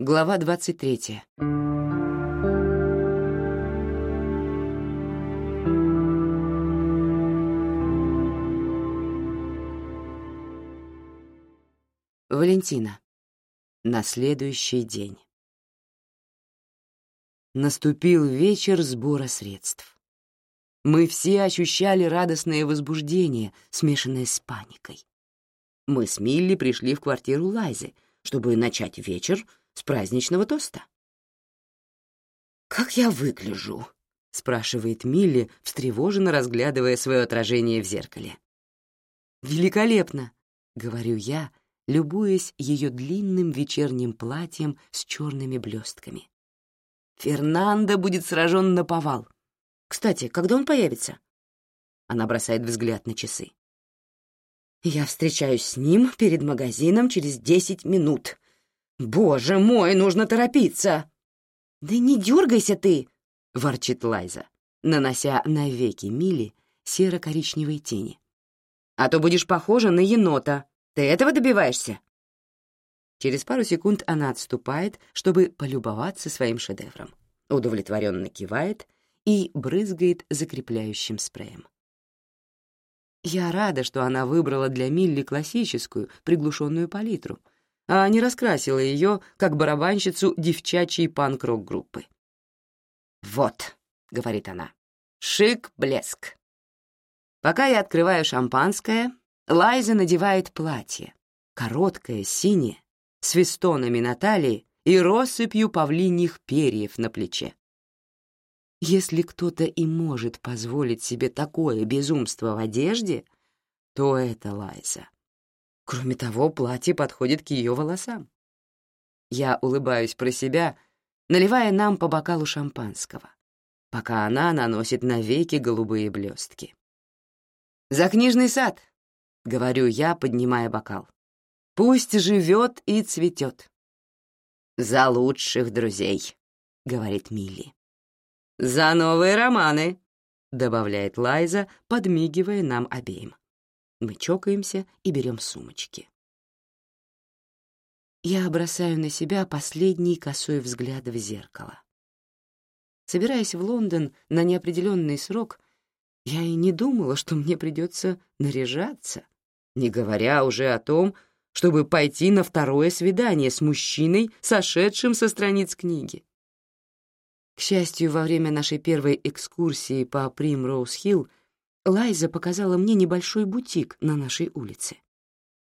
Глава 23. Валентина. На следующий день. Наступил вечер сбора средств. Мы все ощущали радостное возбуждение, смешанное с паникой. Мы с Милли пришли в квартиру Лайзы, чтобы начать вечер с праздничного тоста. «Как я выгляжу?» — спрашивает Милли, встревоженно разглядывая свое отражение в зеркале. «Великолепно!» — говорю я, любуясь ее длинным вечерним платьем с черными блестками. «Фернандо будет сражен на повал. Кстати, когда он появится?» Она бросает взгляд на часы. «Я встречаюсь с ним перед магазином через десять минут. «Боже мой, нужно торопиться!» «Да не дергайся ты!» — ворчит Лайза, нанося на веки Мили серо-коричневые тени. «А то будешь похожа на енота. Ты этого добиваешься?» Через пару секунд она отступает, чтобы полюбоваться своим шедевром. Удовлетворенно кивает и брызгает закрепляющим спреем. Я рада, что она выбрала для Милли классическую, приглушенную палитру — а не раскрасила ее, как барабанщицу девчачьей панк-рок группы. «Вот», — говорит она, — «шик-блеск». Пока я открываю шампанское, Лайза надевает платье, короткое, синее, с вестонами на талии и россыпью павлиньих перьев на плече. Если кто-то и может позволить себе такое безумство в одежде, то это Лайза. Кроме того, платье подходит к ее волосам. Я улыбаюсь про себя, наливая нам по бокалу шампанского, пока она наносит на веки голубые блестки. «За книжный сад!» — говорю я, поднимая бокал. «Пусть живет и цветет». «За лучших друзей», — говорит Милли. «За новые романы», — добавляет Лайза, подмигивая нам обеим. Мы чокаемся и берем сумочки. Я бросаю на себя последний косой взгляд в зеркало. Собираясь в Лондон на неопределенный срок, я и не думала, что мне придется наряжаться, не говоря уже о том, чтобы пойти на второе свидание с мужчиной, сошедшим со страниц книги. К счастью, во время нашей первой экскурсии по Примроуз-Хилл Лайза показала мне небольшой бутик на нашей улице.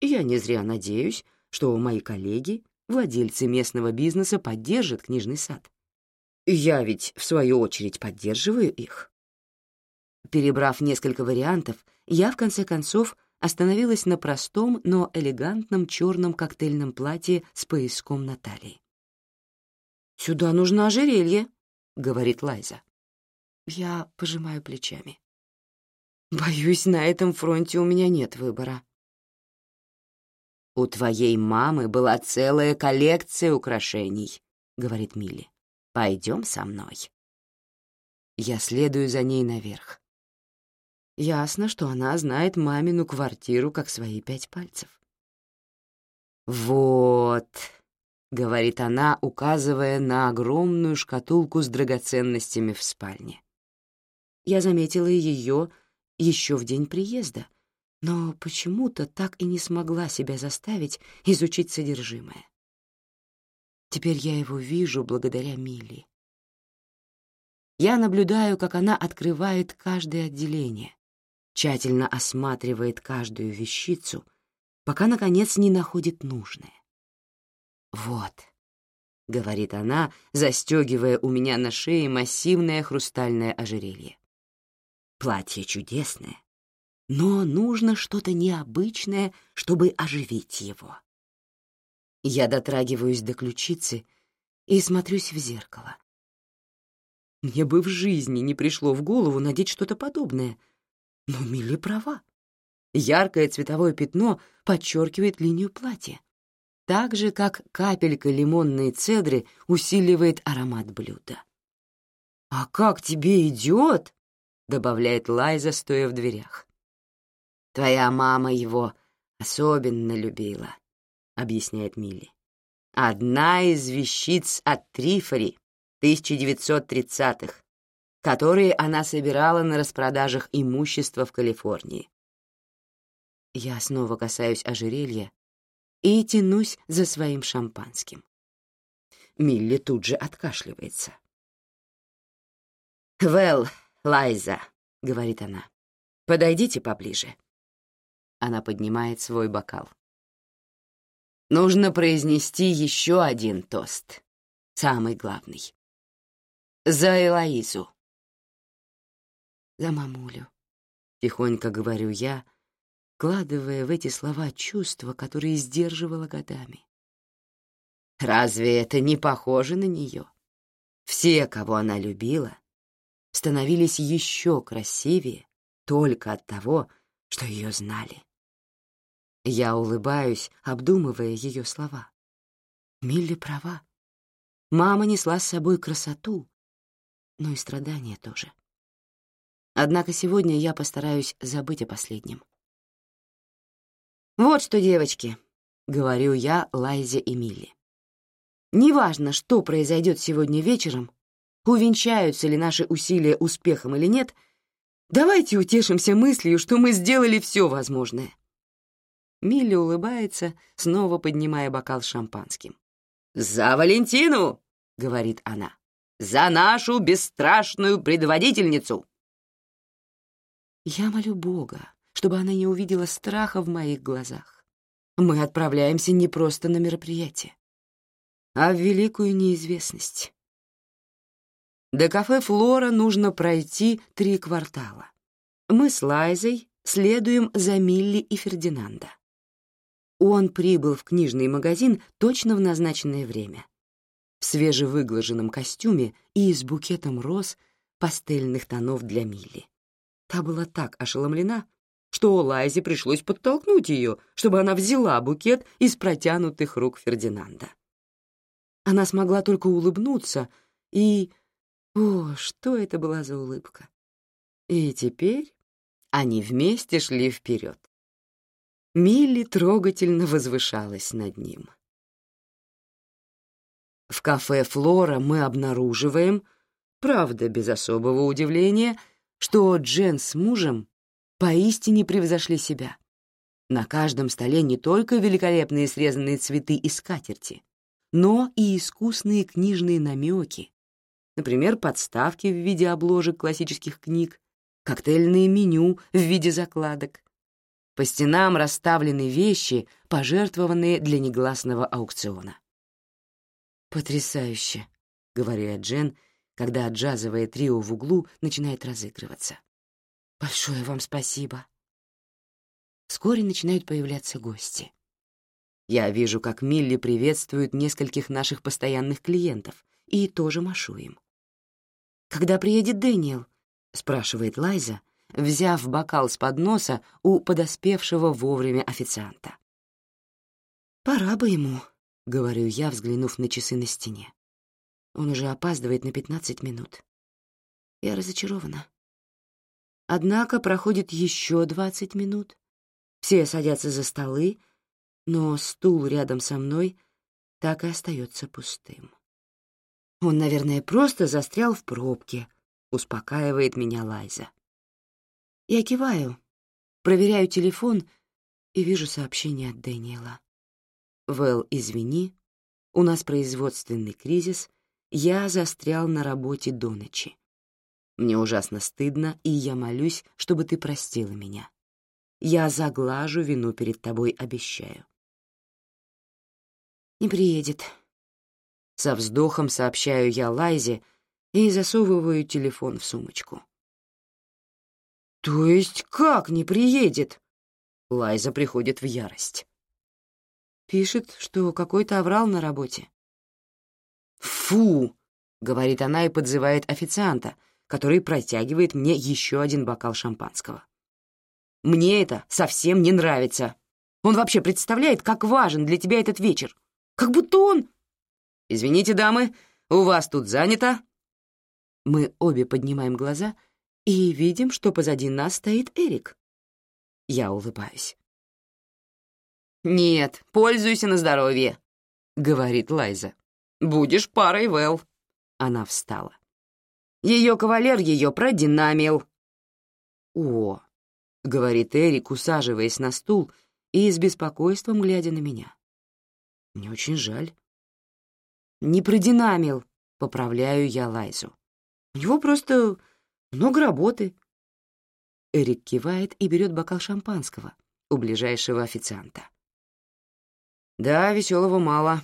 я не зря надеюсь, что мои коллеги, владельцы местного бизнеса, поддержат книжный сад. Я ведь, в свою очередь, поддерживаю их. Перебрав несколько вариантов, я, в конце концов, остановилась на простом, но элегантном черном коктейльном платье с пояском на талии. «Сюда нужно ожерелье», — говорит Лайза. Я пожимаю плечами. Боюсь, на этом фронте у меня нет выбора. «У твоей мамы была целая коллекция украшений», — говорит Милли. «Пойдем со мной». Я следую за ней наверх. Ясно, что она знает мамину квартиру как свои пять пальцев. «Вот», — говорит она, указывая на огромную шкатулку с драгоценностями в спальне. Я заметила ее еще в день приезда, но почему-то так и не смогла себя заставить изучить содержимое. Теперь я его вижу благодаря Милли. Я наблюдаю, как она открывает каждое отделение, тщательно осматривает каждую вещицу, пока, наконец, не находит нужное. «Вот», — говорит она, застегивая у меня на шее массивное хрустальное ожерелье. Платье чудесное, но нужно что-то необычное, чтобы оживить его. Я дотрагиваюсь до ключицы и смотрюсь в зеркало. Мне бы в жизни не пришло в голову надеть что-то подобное, но Милли права. Яркое цветовое пятно подчеркивает линию платья, так же, как капелька лимонной цедры усиливает аромат блюда. «А как тебе идет?» — добавляет Лайза, стоя в дверях. «Твоя мама его особенно любила», — объясняет Милли. Одна из вещиц от Трифори 1930-х, которые она собирала на распродажах имущества в Калифорнии. Я снова касаюсь ожерелья и тянусь за своим шампанским. Милли тут же откашливается. «Вэл, Лайза», — говорит она, — «подойдите поближе». Она поднимает свой бокал. Нужно произнести еще один тост, самый главный. За Элоизу. За мамулю, тихонько говорю я, вкладывая в эти слова чувства, которые сдерживала годами. Разве это не похоже на нее? Все, кого она любила, становились еще красивее только от того, что ее знали. Я улыбаюсь, обдумывая ее слова. Милли права. Мама несла с собой красоту, но и страдания тоже. Однако сегодня я постараюсь забыть о последнем. «Вот что, девочки», — говорю я Лайзе и Милли. «Неважно, что произойдет сегодня вечером, увенчаются ли наши усилия успехом или нет, давайте утешимся мыслью, что мы сделали все возможное». Милли улыбается, снова поднимая бокал с шампанским. «За Валентину!» — говорит она. «За нашу бесстрашную предводительницу!» Я молю Бога, чтобы она не увидела страха в моих глазах. Мы отправляемся не просто на мероприятие, а в великую неизвестность. До кафе «Флора» нужно пройти три квартала. Мы с Лайзой следуем за Милли и Фердинанда. Он прибыл в книжный магазин точно в назначенное время. В свежевыглаженном костюме и с букетом роз пастельных тонов для Милли. Та была так ошеломлена, что Лайзе пришлось подтолкнуть ее, чтобы она взяла букет из протянутых рук Фердинанда. Она смогла только улыбнуться, и... О, что это была за улыбка! И теперь они вместе шли вперед. Милли трогательно возвышалась над ним. В кафе «Флора» мы обнаруживаем, правда, без особого удивления, что Джен с мужем поистине превзошли себя. На каждом столе не только великолепные срезанные цветы и скатерти, но и искусные книжные намеки, например, подставки в виде обложек классических книг, коктейльные меню в виде закладок, по стенам расставлены вещи, пожертвованные для негласного аукциона. «Потрясающе», — говорю я Джен, когда джазовое трио в углу начинает разыгрываться. «Большое вам спасибо». Вскоре начинают появляться гости. Я вижу, как Милли приветствует нескольких наших постоянных клиентов и тоже машу им. «Когда приедет Дэниел?» — спрашивает Лайза, взяв бокал с подноса у подоспевшего вовремя официанта. «Пора бы ему», — говорю я, взглянув на часы на стене. Он уже опаздывает на пятнадцать минут. Я разочарована. Однако проходит еще двадцать минут. Все садятся за столы, но стул рядом со мной так и остается пустым. Он, наверное, просто застрял в пробке, успокаивает меня Лайза. Я киваю, проверяю телефон и вижу сообщение от Дэниела. «Вэл, извини, у нас производственный кризис, я застрял на работе до ночи. Мне ужасно стыдно, и я молюсь, чтобы ты простила меня. Я заглажу вину перед тобой, обещаю». «Не приедет». Со вздохом сообщаю я Лайзе и засовываю телефон в сумочку. «То есть как не приедет?» Лайза приходит в ярость. Пишет, что какой-то оврал на работе. «Фу!» — говорит она и подзывает официанта, который протягивает мне еще один бокал шампанского. «Мне это совсем не нравится. Он вообще представляет, как важен для тебя этот вечер. Как будто он...» «Извините, дамы, у вас тут занято». Мы обе поднимаем глаза — и видим, что позади нас стоит Эрик. Я улыбаюсь. «Нет, пользуйся на здоровье», — говорит Лайза. «Будешь парой, Вэл». Она встала. Ее кавалер ее продинамил. «О», — говорит Эрик, усаживаясь на стул и с беспокойством глядя на меня. «Мне очень жаль». «Не продинамил», — поправляю я Лайзу. «У него просто много работы». Эрик кивает и берет бокал шампанского у ближайшего официанта. «Да, веселого мало.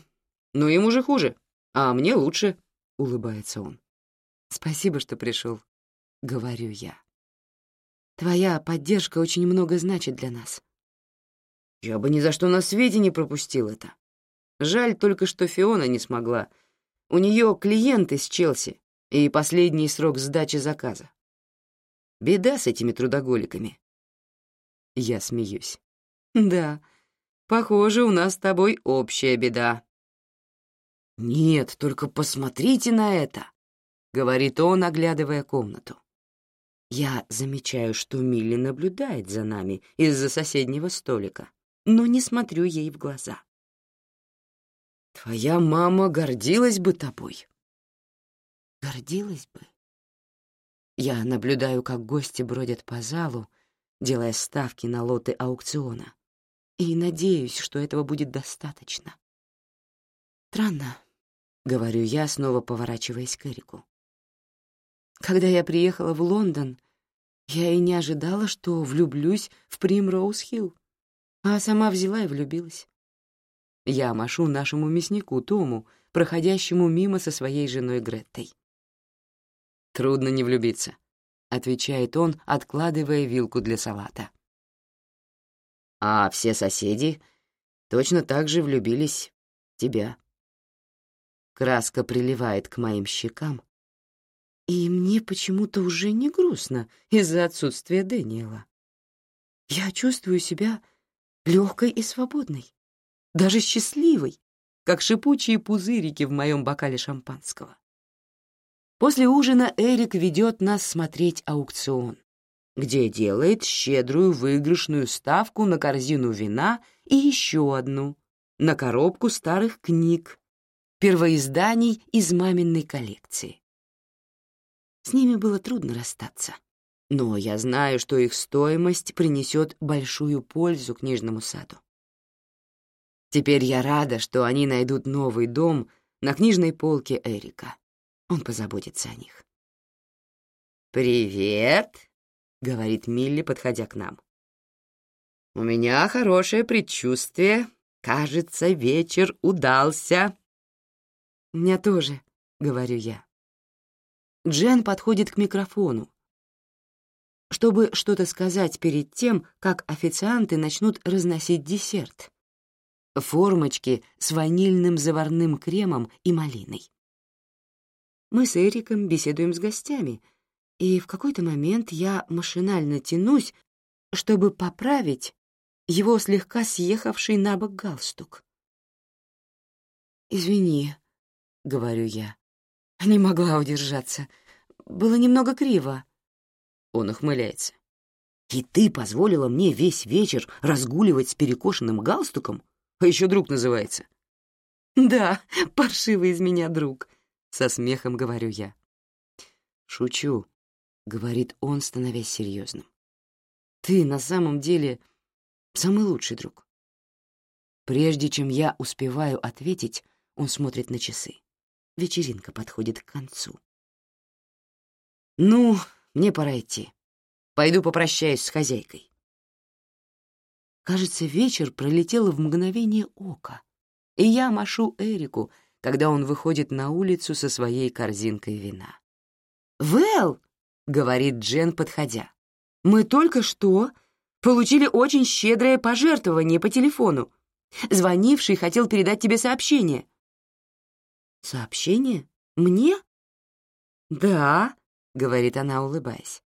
Но ему же хуже, а мне лучше», — улыбается он. «Спасибо, что пришел», — говорю я. «Твоя поддержка очень много значит для нас». «Я бы ни за что на свете не пропустил это. Жаль только, что Фиона не смогла. У нее клиент из Челси и последний срок сдачи заказа. Беда с этими трудоголиками». Я смеюсь. «Да, Похоже, у нас с тобой общая беда». «Нет, только посмотрите на это», — говорит он, оглядывая комнату. Я замечаю, что Милли наблюдает за нами из-за соседнего столика, но не смотрю ей в глаза. «Твоя мама гордилась бы тобой». «Гордилась бы?» Я наблюдаю, как гости бродят по залу, делая ставки на лоты аукциона и надеюсь, что этого будет достаточно. Странно, — говорю я, снова поворачиваясь к Эрику. Когда я приехала в Лондон, я и не ожидала, что влюблюсь в Примроуз-Хилл, а сама взяла и влюбилась. Я машу нашему мяснику Тому, проходящему мимо со своей женой Греттой. «Трудно не влюбиться», — отвечает он, откладывая вилку для салата а все соседи точно так же влюбились в тебя. Краска приливает к моим щекам, и мне почему-то уже не грустно из-за отсутствия Дэниела. Я чувствую себя легкой и свободной, даже счастливой, как шипучие пузырики в моем бокале шампанского. После ужина Эрик ведет нас смотреть аукцион где делает щедрую выигрышную ставку на корзину вина и еще одну, на коробку старых книг, первоизданий из маминой коллекции. С ними было трудно расстаться, но я знаю, что их стоимость принесет большую пользу книжному саду. Теперь я рада, что они найдут новый дом на книжной полке Эрика. Он позаботится о них. «Привет!» — говорит Милли, подходя к нам. «У меня хорошее предчувствие. Кажется, вечер удался». «У меня тоже», — говорю я. Джен подходит к микрофону, чтобы что-то сказать перед тем, как официанты начнут разносить десерт. Формочки с ванильным заварным кремом и малиной. Мы с Эриком беседуем с гостями, и в какой-то момент я машинально тянусь, чтобы поправить его слегка съехавший на бок галстук. «Извини», — говорю я, — не могла удержаться. Было немного криво. Он ухмыляется. «И ты позволила мне весь вечер разгуливать с перекошенным галстуком? А еще друг называется». «Да, паршивый из меня друг», — со смехом говорю я. «Шучу», — говорит он, становясь серьезным. «Ты на самом деле самый лучший друг». Прежде чем я успеваю ответить, он смотрит на часы. Вечеринка подходит к концу. «Ну, мне пора идти. Пойду попрощаюсь с хозяйкой». Кажется, вечер пролетел в мгновение ока, и я машу Эрику, когда он выходит на улицу со своей корзинкой вина. «Вэл!» — говорит Джен, подходя. «Мы только что получили очень щедрое пожертвование по телефону. Звонивший хотел передать тебе сообщение». «Сообщение? Мне?» «Да», — говорит она, улыбаясь.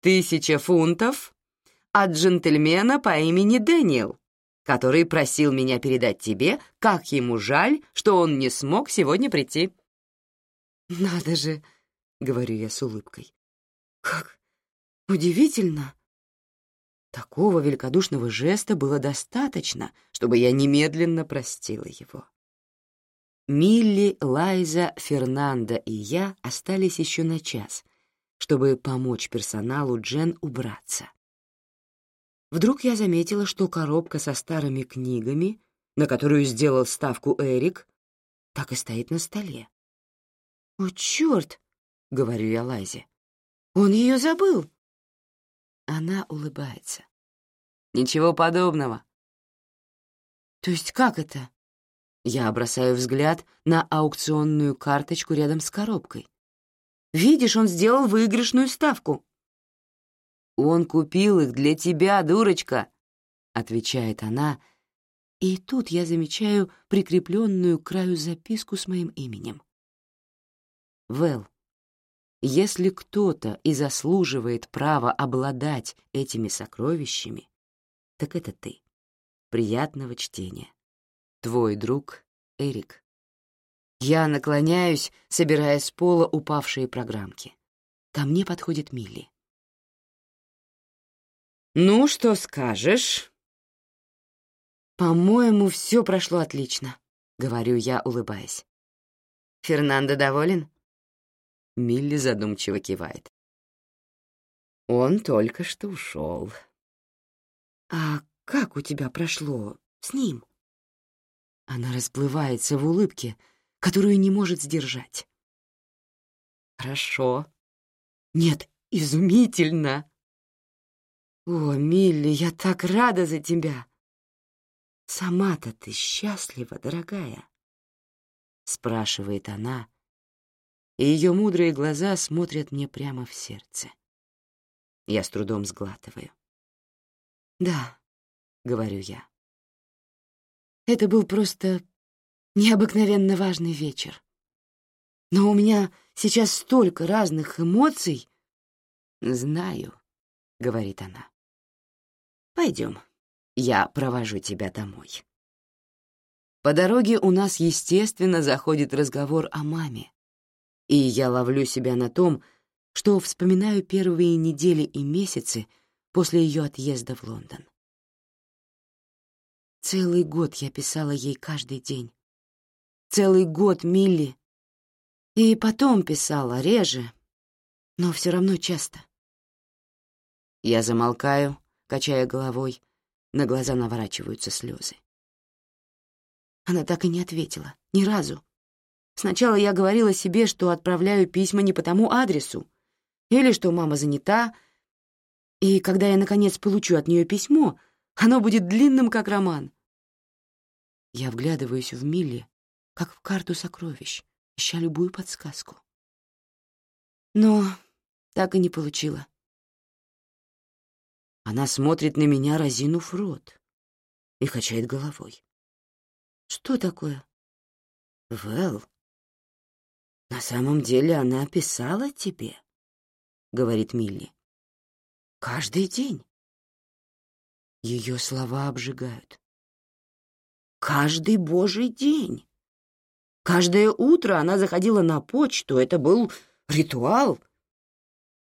«Тысяча фунтов от джентльмена по имени Дэниел, который просил меня передать тебе, как ему жаль, что он не смог сегодня прийти». «Надо же!» — говорю я с улыбкой. «Как удивительно!» Такого великодушного жеста было достаточно, чтобы я немедленно простила его. Милли, Лайза, Фернанда и я остались еще на час, чтобы помочь персоналу Джен убраться. Вдруг я заметила, что коробка со старыми книгами, на которую сделал ставку Эрик, так и стоит на столе. «О, черт!» — говорю я Лайзе. «Он ее забыл!» Она улыбается. «Ничего подобного». «То есть как это?» Я бросаю взгляд на аукционную карточку рядом с коробкой. «Видишь, он сделал выигрышную ставку». «Он купил их для тебя, дурочка», — отвечает она, и тут я замечаю прикрепленную к краю записку с моим именем. Вэл, если кто-то и заслуживает права обладать этими сокровищами, так это ты. Приятного чтения. Твой друг Эрик. Я наклоняюсь, собирая с пола упавшие программки. Ко мне подходит Милли. «Ну, что скажешь?» «По-моему, все прошло отлично», — говорю я, улыбаясь. «Фернандо доволен?» Милли задумчиво кивает. «Он только что ушел». «А как у тебя прошло с ним?» Она расплывается в улыбке, которую не может сдержать. «Хорошо. Нет, изумительно!» «О, Милли, я так рада за тебя!» «Сама-то ты счастлива, дорогая?» — спрашивает она, и ее мудрые глаза смотрят мне прямо в сердце. Я с трудом сглатываю. «Да», — говорю я. Это был просто необыкновенно важный вечер. Но у меня сейчас столько разных эмоций. «Знаю», — говорит она. «Пойдем, я провожу тебя домой». По дороге у нас, естественно, заходит разговор о маме, и я ловлю себя на том, что вспоминаю первые недели и месяцы после ее отъезда в Лондон. Целый год я писала ей каждый день. Целый год Милли. И потом писала реже, но все равно часто. Я замолкаю, качая головой, на глаза наворачиваются слезы. Она так и не ответила, ни разу. Сначала я говорила себе, что отправляю письма не по тому адресу, или что мама занята, и когда я, наконец, получу от нее письмо, оно будет длинным, как роман. Я вглядываюсь в Милли, как в карту сокровищ, ища любую подсказку. Но так и не получила. Она смотрит на меня, разинув рот, и качает головой. «Что такое?» «Вэл, на самом деле она описала тебе», — говорит Милли. «Каждый день». Ее слова обжигают. Каждый божий день. Каждое утро она заходила на почту, это был ритуал.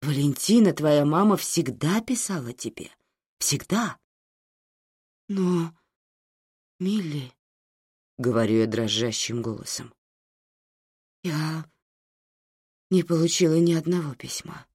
Валентина, твоя мама всегда писала тебе. Всегда. Но, Милли, — говорю я дрожащим голосом, — я не получила ни одного письма.